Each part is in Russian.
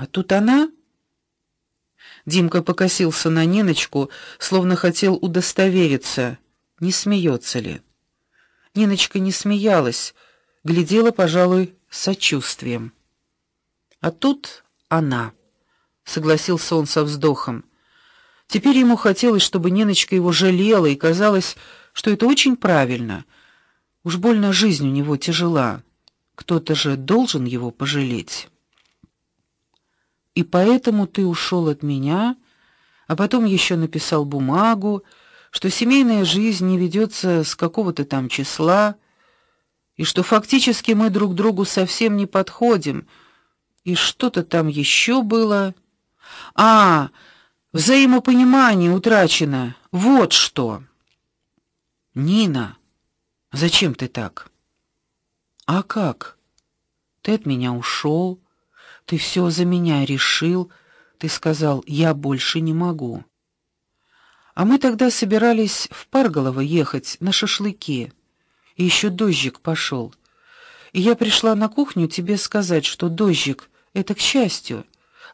А тут она Димка покосился на Ниночку, словно хотел удостовериться, не смеется ли. Ниночка не смеялась, глядела, пожалуй, с сочувствием. А тут она. Согласился он со вздохом. Теперь ему хотелось, чтобы Ниночка его жалела, и казалось, что это очень правильно. Уж больно жизнь у него тяжела. Кто-то же должен его пожалеть. И поэтому ты ушел от меня, а потом еще написал бумагу, что семейная жизнь не ведется с какого-то там числа, и что фактически мы друг другу совсем не подходим. И что-то там еще было. А, взаимопонимание утрачено. Вот что. Нина, зачем ты так? А как? Ты от меня ушел, ты все за меня решил, ты сказал: "Я больше не могу". А мы тогда собирались в Парголово ехать на шашлыки. И еще дождик пошел. И я пришла на кухню тебе сказать, что дождик это к счастью,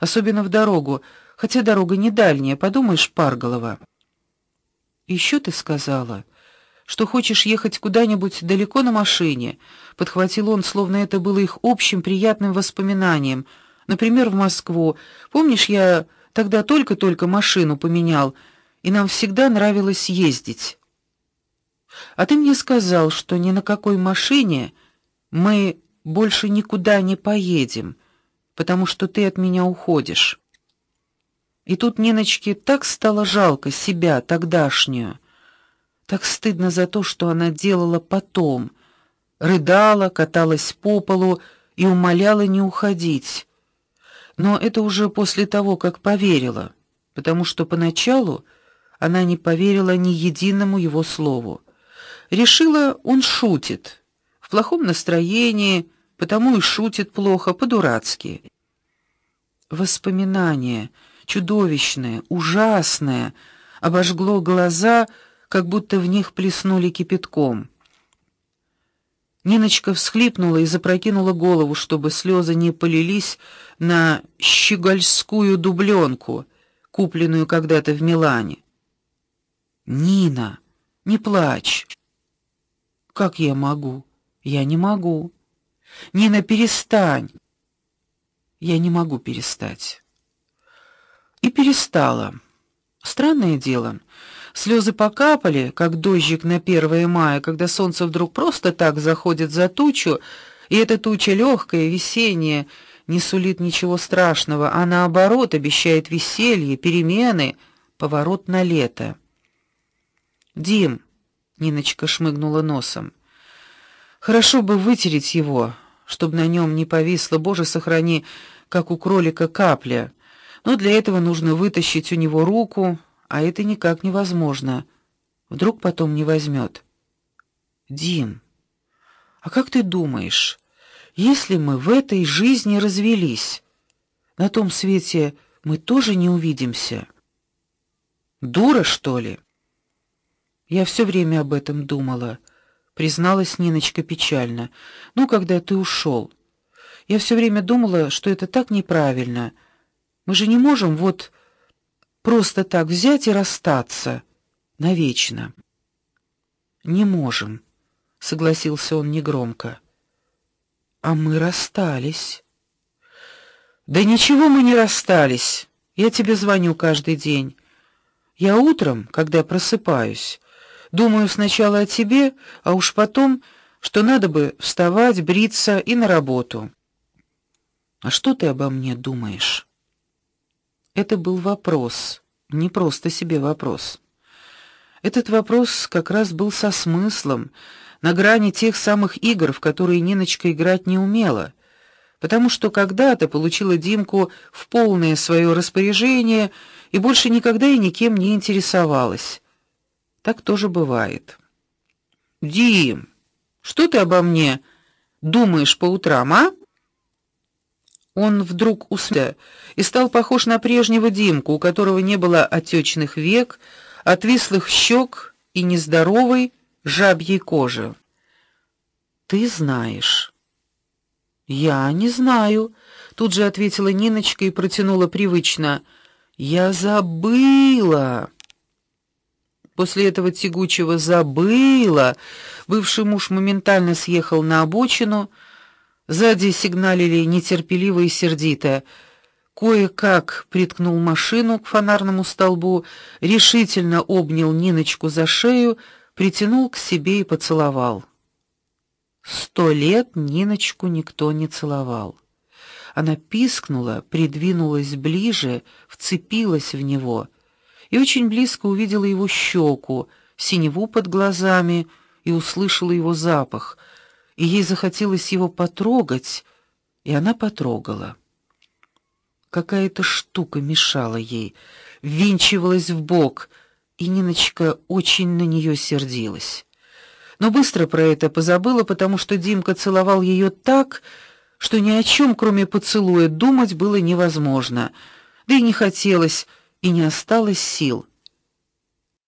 особенно в дорогу, хотя дорога не дальняя, подумаешь, Парголово. Еще ты сказала, что хочешь ехать куда-нибудь далеко на машине, подхватил он, словно это было их общим приятным воспоминанием Например, в Москву. Помнишь, я тогда только-только машину поменял, и нам всегда нравилось ездить. А ты мне сказал, что ни на какой машине мы больше никуда не поедем, потому что ты от меня уходишь. И тут Ниночке так стало жалко себя тогдашнюю. Так стыдно за то, что она делала потом. Рыдала, каталась по полу и умоляла не уходить. Но это уже после того, как поверила, потому что поначалу она не поверила ни единому его слову. Решила, он шутит. В плохом настроении, потому и шутит плохо, по-дурацки. Воспоминание чудовищное, ужасное, обожгло глаза, как будто в них плеснули кипятком. Ниночка всхлипнула и запрокинула голову, чтобы слезы не полились на щегольскую дубленку, купленную когда-то в Милане. Нина, не плачь. Как я могу? Я не могу. Нина, перестань. Я не могу перестать. И перестала. Странное дело. Слезы покапали, как дождик на 1 мая, когда солнце вдруг просто так заходит за тучу, и эта туча легкая, весенняя, не сулит ничего страшного, а наоборот обещает веселье, перемены, поворот на лето. Дим, Ниночка шмыгнула носом. Хорошо бы вытереть его, чтобы на нем не повисло, Боже, сохрани, как у кролика капля. Но для этого нужно вытащить у него руку, а это никак невозможно. Вдруг потом не возьмет. Дим, а как ты думаешь, если мы в этой жизни развелись, на том свете мы тоже не увидимся? Дура, что ли? Я все время об этом думала, призналась Ниночка печально. Ну, когда ты ушел, Я все время думала, что это так неправильно. Мы же не можем вот просто так взять и расстаться навечно. Не можем, согласился он негромко. А мы расстались. Да ничего мы не расстались. Я тебе звоню каждый день. Я утром, когда просыпаюсь, думаю сначала о тебе, а уж потом, что надо бы вставать, бриться и на работу. А что ты обо мне думаешь? Это был вопрос, не просто себе вопрос. Этот вопрос как раз был со смыслом, на грани тех самых игр, в которые Ниночка играть не умела, потому что когда-то получила Димку в полное свое распоряжение и больше никогда и никем не интересовалась. Так тоже бывает. Дим, что ты обо мне думаешь по утрам, а? Он вдруг усмеялся и стал похож на прежнего Димку, у которого не было отечных век, отвислых щек и нездоровой жабьей кожи. Ты знаешь. Я не знаю. Тут же ответила Ниночка и протянула привычно: "Я забыла". После этого тягучего забыла бывший муж моментально съехал на обочину. Сзади сигналили нетерпеливо и сердито. Кое-как приткнул машину к фонарному столбу, решительно обнял Ниночку за шею, притянул к себе и поцеловал. Сто лет Ниночку никто не целовал. Она пискнула, придвинулась ближе, вцепилась в него и очень близко увидела его щеку, синеву под глазами и услышала его запах. И ей захотелось его потрогать, и она потрогала. Какая-то штука мешала ей, ввинчивалась в бок, и Ниночка очень на нее сердилась. Но быстро про это позабыла, потому что Димка целовал ее так, что ни о чем, кроме поцелуя, думать было невозможно. Да и не хотелось, и не осталось сил.